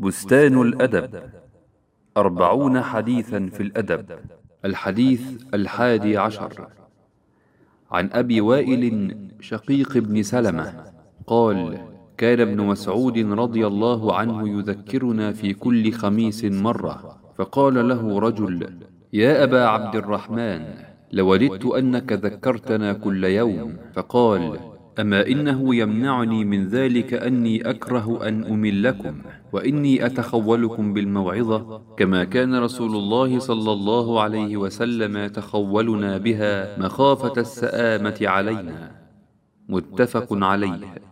بستان الأدب. أربعون حديثا في الأدب. الحديث الحادي عشر. عن أبي وائل شقيق بن سلمة قال كان ابن مسعود رضي الله عنه يذكرنا في كل خميس مرة فقال له رجل يا أبا عبد الرحمن لوددت أنك ذكرتنا كل يوم فقال أما إنه يمنعني من ذلك أني أكره أن أملكم وإني أتخولكم بالموعظة كما كان رسول الله صلى الله عليه وسلم يتخولنا بها مخافة السآمة علينا. متفق عليه.